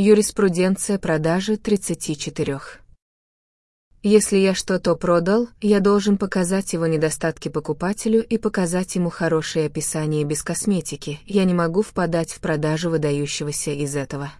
Юриспруденция продажи 34. Если я что-то продал, я должен показать его недостатки покупателю и показать ему хорошее описание без косметики. Я не могу впадать в продажу выдающегося из этого.